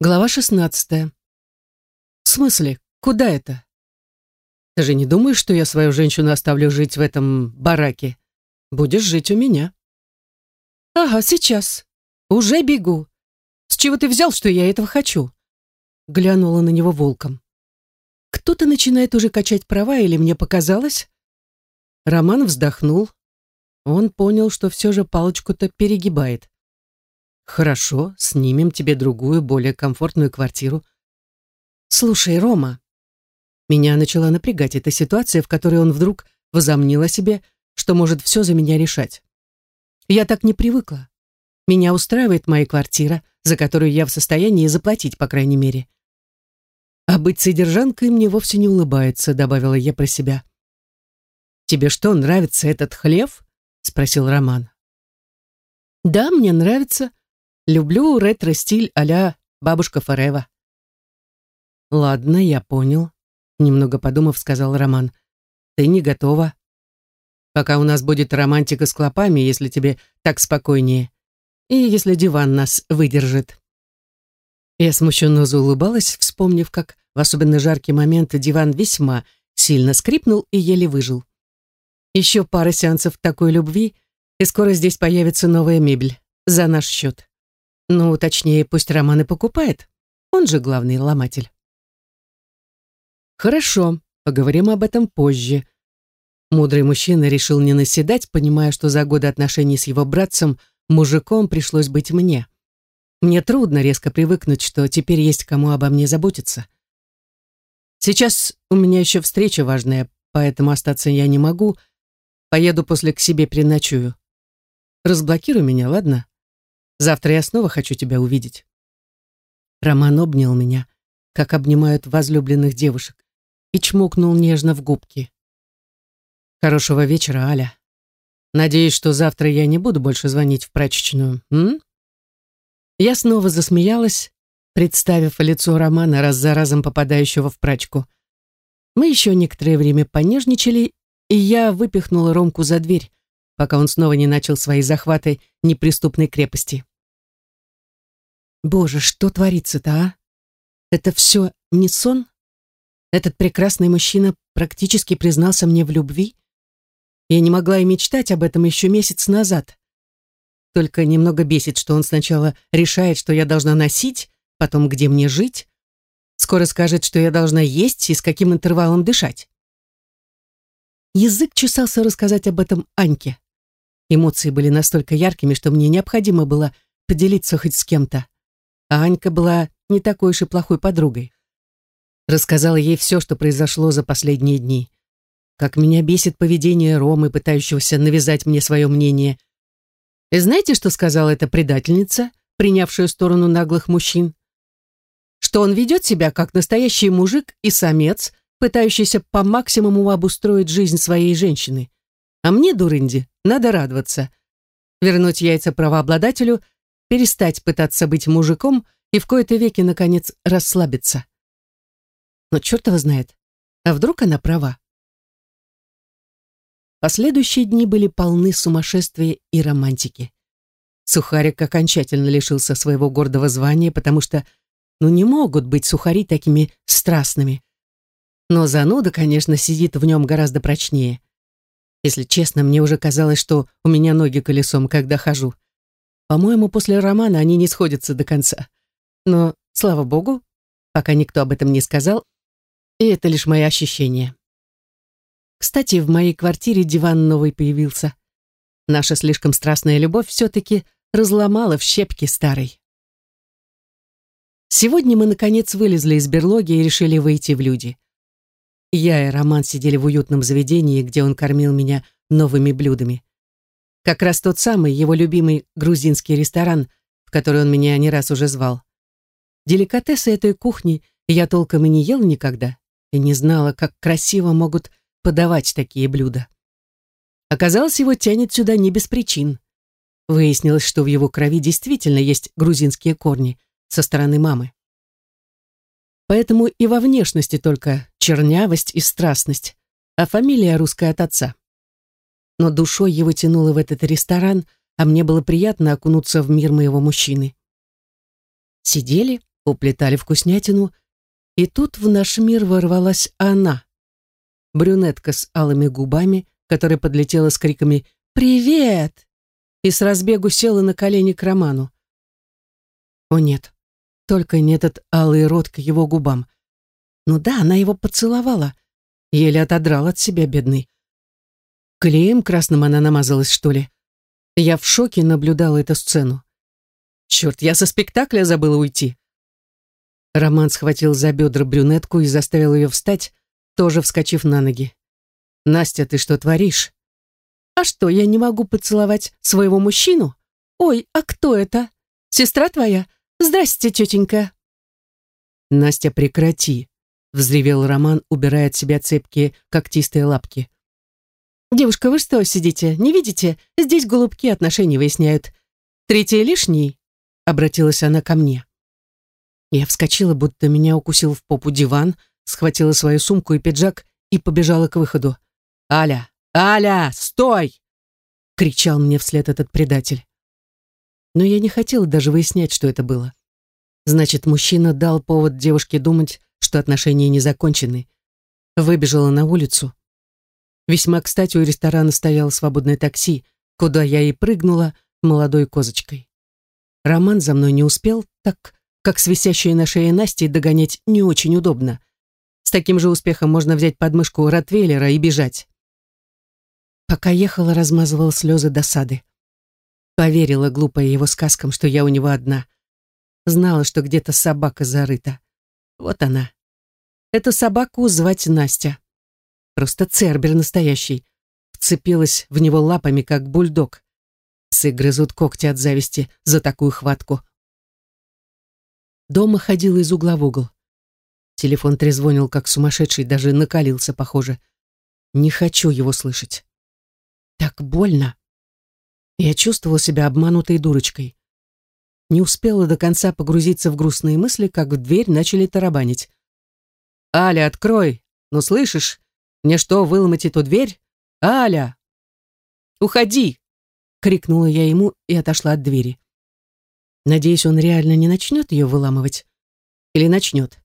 Глава шестнадцатая. В смысле, куда это? Ты же не думаешь, что я свою женщину оставлю жить в этом бараке? Будешь жить у меня. Ага, сейчас. Уже бегу. С чего ты взял, что я этого хочу? Глянула на него волком. Кто-то начинает уже качать права, или мне показалось? Роман вздохнул. Он понял, что все же палочку-то перегибает. Хорошо, снимем тебе другую, более комфортную квартиру. Слушай, Рома. Меня начала напрягать эта ситуация, в которой он вдруг возомнил о себе, что может все за меня решать. Я так не привыкла. Меня устраивает моя квартира, за которую я в состоянии заплатить, по крайней мере. А быть содержанкой мне вовсе не улыбается, добавила я про себя. Тебе что, нравится этот хлев? спросил Роман. Да, мне нравится, Люблю ретро-стиль а-ля бабушка Форева. Ладно, я понял. Немного подумав, сказал Роман. Ты не готова. Пока у нас будет романтика с клопами, если тебе так спокойнее. И если диван нас выдержит. Я смущенно заулыбалась, вспомнив, как в особенно жаркий момент диван весьма сильно скрипнул и еле выжил. Еще пара сеансов такой любви, и скоро здесь появится новая мебель. За наш счет. Ну, точнее, пусть Роман и покупает. Он же главный ломатель. Хорошо, поговорим об этом позже. Мудрый мужчина решил не наседать, понимая, что за годы отношений с его братцем мужиком пришлось быть мне. Мне трудно резко привыкнуть, что теперь есть кому обо мне заботиться. Сейчас у меня еще встреча важная, поэтому остаться я не могу. Поеду после к себе переночую. Разблокируй меня, ладно? Завтра я снова хочу тебя увидеть». Роман обнял меня, как обнимают возлюбленных девушек, и чмокнул нежно в губки. «Хорошего вечера, Аля. Надеюсь, что завтра я не буду больше звонить в прачечную, м?» Я снова засмеялась, представив лицо Романа, раз за разом попадающего в прачку. Мы еще некоторое время понежничали, и я выпихнула Ромку за дверь, пока он снова не начал свои захваты неприступной крепости. Боже, что творится-то, а? Это все не сон? Этот прекрасный мужчина практически признался мне в любви? Я не могла и мечтать об этом еще месяц назад. Только немного бесит, что он сначала решает, что я должна носить, потом где мне жить. Скоро скажет, что я должна есть и с каким интервалом дышать. Язык чесался рассказать об этом Аньке. Эмоции были настолько яркими, что мне необходимо было поделиться хоть с кем-то а Анька была не такой уж и плохой подругой. Рассказала ей все, что произошло за последние дни. Как меня бесит поведение Ромы, пытающегося навязать мне свое мнение. И знаете, что сказала эта предательница, принявшая сторону наглых мужчин? Что он ведет себя как настоящий мужик и самец, пытающийся по максимуму обустроить жизнь своей женщины. А мне, дурынди, надо радоваться. Вернуть яйца правообладателю – перестать пытаться быть мужиком и в кои-то веки, наконец, расслабиться. Но черт его знает, а вдруг она права? Последующие дни были полны сумасшествия и романтики. Сухарик окончательно лишился своего гордого звания, потому что, ну, не могут быть сухари такими страстными. Но зануда, конечно, сидит в нем гораздо прочнее. Если честно, мне уже казалось, что у меня ноги колесом, когда хожу. По-моему, после романа они не сходятся до конца. Но, слава богу, пока никто об этом не сказал, и это лишь мои ощущения. Кстати, в моей квартире диван новый появился. Наша слишком страстная любовь все-таки разломала в щепки старый. Сегодня мы, наконец, вылезли из берлоги и решили выйти в люди. Я и Роман сидели в уютном заведении, где он кормил меня новыми блюдами. Как раз тот самый его любимый грузинский ресторан, в который он меня не раз уже звал. Деликатесы этой кухни я толком и не ел никогда, и не знала, как красиво могут подавать такие блюда. Оказалось, его тянет сюда не без причин. Выяснилось, что в его крови действительно есть грузинские корни со стороны мамы. Поэтому и во внешности только чернявость и страстность, а фамилия русская от отца но душой его тянуло в этот ресторан, а мне было приятно окунуться в мир моего мужчины. Сидели, Уплетали вкуснятину, и тут в наш мир ворвалась она. Брюнетка с алыми губами, которая подлетела с криками «Привет!» и с разбегу села на колени к Роману. О нет, только не этот алый рот к его губам. Ну да, она его поцеловала, еле отодрал от себя бедный. Клеем красным она намазалась, что ли? Я в шоке наблюдала эту сцену. Черт, я со спектакля забыла уйти. Роман схватил за бедра брюнетку и заставил ее встать, тоже вскочив на ноги. «Настя, ты что творишь?» «А что, я не могу поцеловать своего мужчину? Ой, а кто это? Сестра твоя? Здрасте, тетенька!» «Настя, прекрати!» — взревел Роман, убирая от себя цепкие когтистые лапки. «Девушка, вы что сидите? Не видите? Здесь голубки отношения выясняют. Третий лишний?» — обратилась она ко мне. Я вскочила, будто меня укусил в попу диван, схватила свою сумку и пиджак и побежала к выходу. «Аля! Аля! Стой!» — кричал мне вслед этот предатель. Но я не хотела даже выяснять, что это было. Значит, мужчина дал повод девушке думать, что отношения не закончены. Выбежала на улицу. Весьма кстати у ресторана стояло свободное такси, куда я и прыгнула молодой козочкой. Роман за мной не успел, так как с висящей на шее Настей догонять не очень удобно. С таким же успехом можно взять подмышку Ротвейлера и бежать. Пока ехала, размазывала слезы досады. Поверила глупая его сказкам, что я у него одна. Знала, что где-то собака зарыта. Вот она. Эту собаку звать Настя. Просто цербер настоящий. Вцепилась в него лапами, как бульдог. Псы грызут когти от зависти за такую хватку. Дома ходила из угла в угол. Телефон трезвонил, как сумасшедший, даже накалился, похоже. Не хочу его слышать. Так больно. Я чувствовала себя обманутой дурочкой. Не успела до конца погрузиться в грустные мысли, как в дверь начали тарабанить. «Аля, открой! Ну, слышишь? Мне что, выломать эту дверь? Аля!» «Уходи!» — крикнула я ему и отошла от двери. Надеюсь, он реально не начнет ее выламывать. Или начнет.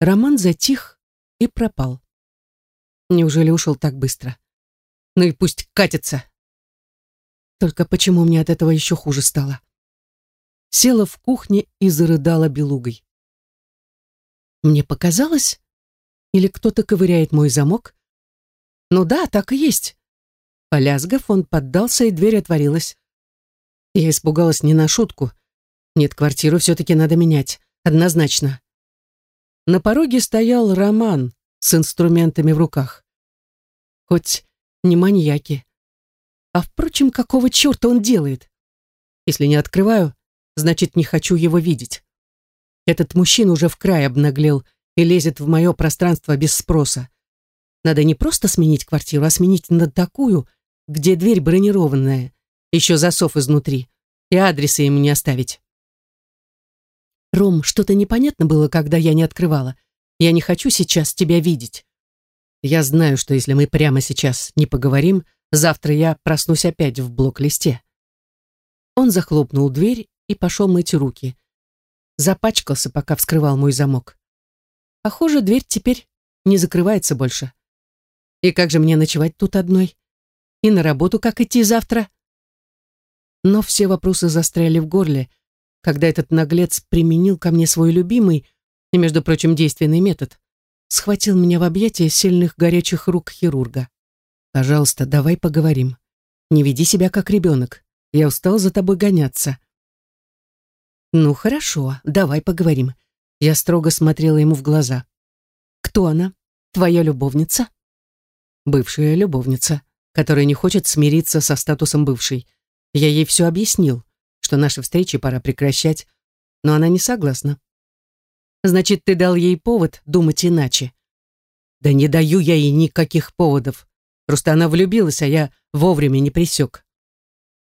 Роман затих и пропал. Неужели ушел так быстро? Ну и пусть катится. Только почему мне от этого еще хуже стало? Села в кухне и зарыдала белугой. Мне показалось? Или кто-то ковыряет мой замок? Ну да, так и есть. Полязгов, он поддался, и дверь отворилась. Я испугалась не на шутку. Нет, квартиру все-таки надо менять. Однозначно. На пороге стоял Роман с инструментами в руках. Хоть не маньяки. А впрочем, какого черта он делает? Если не открываю, значит, не хочу его видеть. Этот мужчина уже в край обнаглел и лезет в мое пространство без спроса. Надо не просто сменить квартиру, а сменить на такую, где дверь бронированная, еще засов изнутри, и адреса ему не оставить. Ром, что-то непонятно было, когда я не открывала. Я не хочу сейчас тебя видеть. Я знаю, что если мы прямо сейчас не поговорим, завтра я проснусь опять в блок-листе. Он захлопнул дверь и пошел мыть руки. Запачкался, пока вскрывал мой замок. Похоже, дверь теперь не закрывается больше. И как же мне ночевать тут одной? И на работу как идти завтра? Но все вопросы застряли в горле, когда этот наглец применил ко мне свой любимый и, между прочим, действенный метод. Схватил меня в объятия сильных горячих рук хирурга. «Пожалуйста, давай поговорим. Не веди себя как ребенок. Я устал за тобой гоняться». «Ну, хорошо, давай поговорим». Я строго смотрела ему в глаза. «Кто она? Твоя любовница?» «Бывшая любовница, которая не хочет смириться со статусом бывшей. Я ей все объяснил, что наши встречи пора прекращать, но она не согласна. Значит, ты дал ей повод думать иначе. Да не даю я ей никаких поводов. Просто она влюбилась, а я вовремя не присек.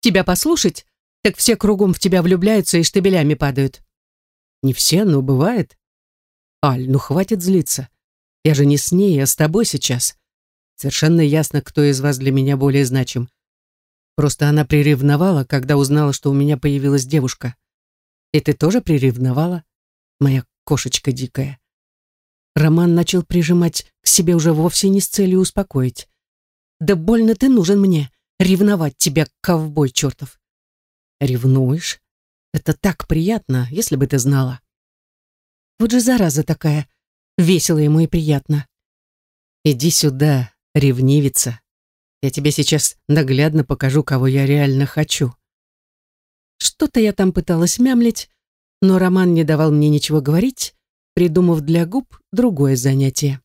Тебя послушать, так все кругом в тебя влюбляются и штабелями падают. Не все, но бывает. Аль, ну хватит злиться. Я же не с ней, а с тобой сейчас. Совершенно ясно, кто из вас для меня более значим. Просто она приревновала, когда узнала, что у меня появилась девушка. И ты тоже приревновала, моя кошечка дикая. Роман начал прижимать к себе уже вовсе не с целью успокоить. «Да больно ты нужен мне, ревновать тебя, ковбой чертов!» «Ревнуешь? Это так приятно, если бы ты знала!» Вот же зараза такая, весело ему и приятно. «Иди сюда, ревнивица. Я тебе сейчас наглядно покажу, кого я реально хочу». Что-то я там пыталась мямлить, но Роман не давал мне ничего говорить, придумав для губ другое занятие.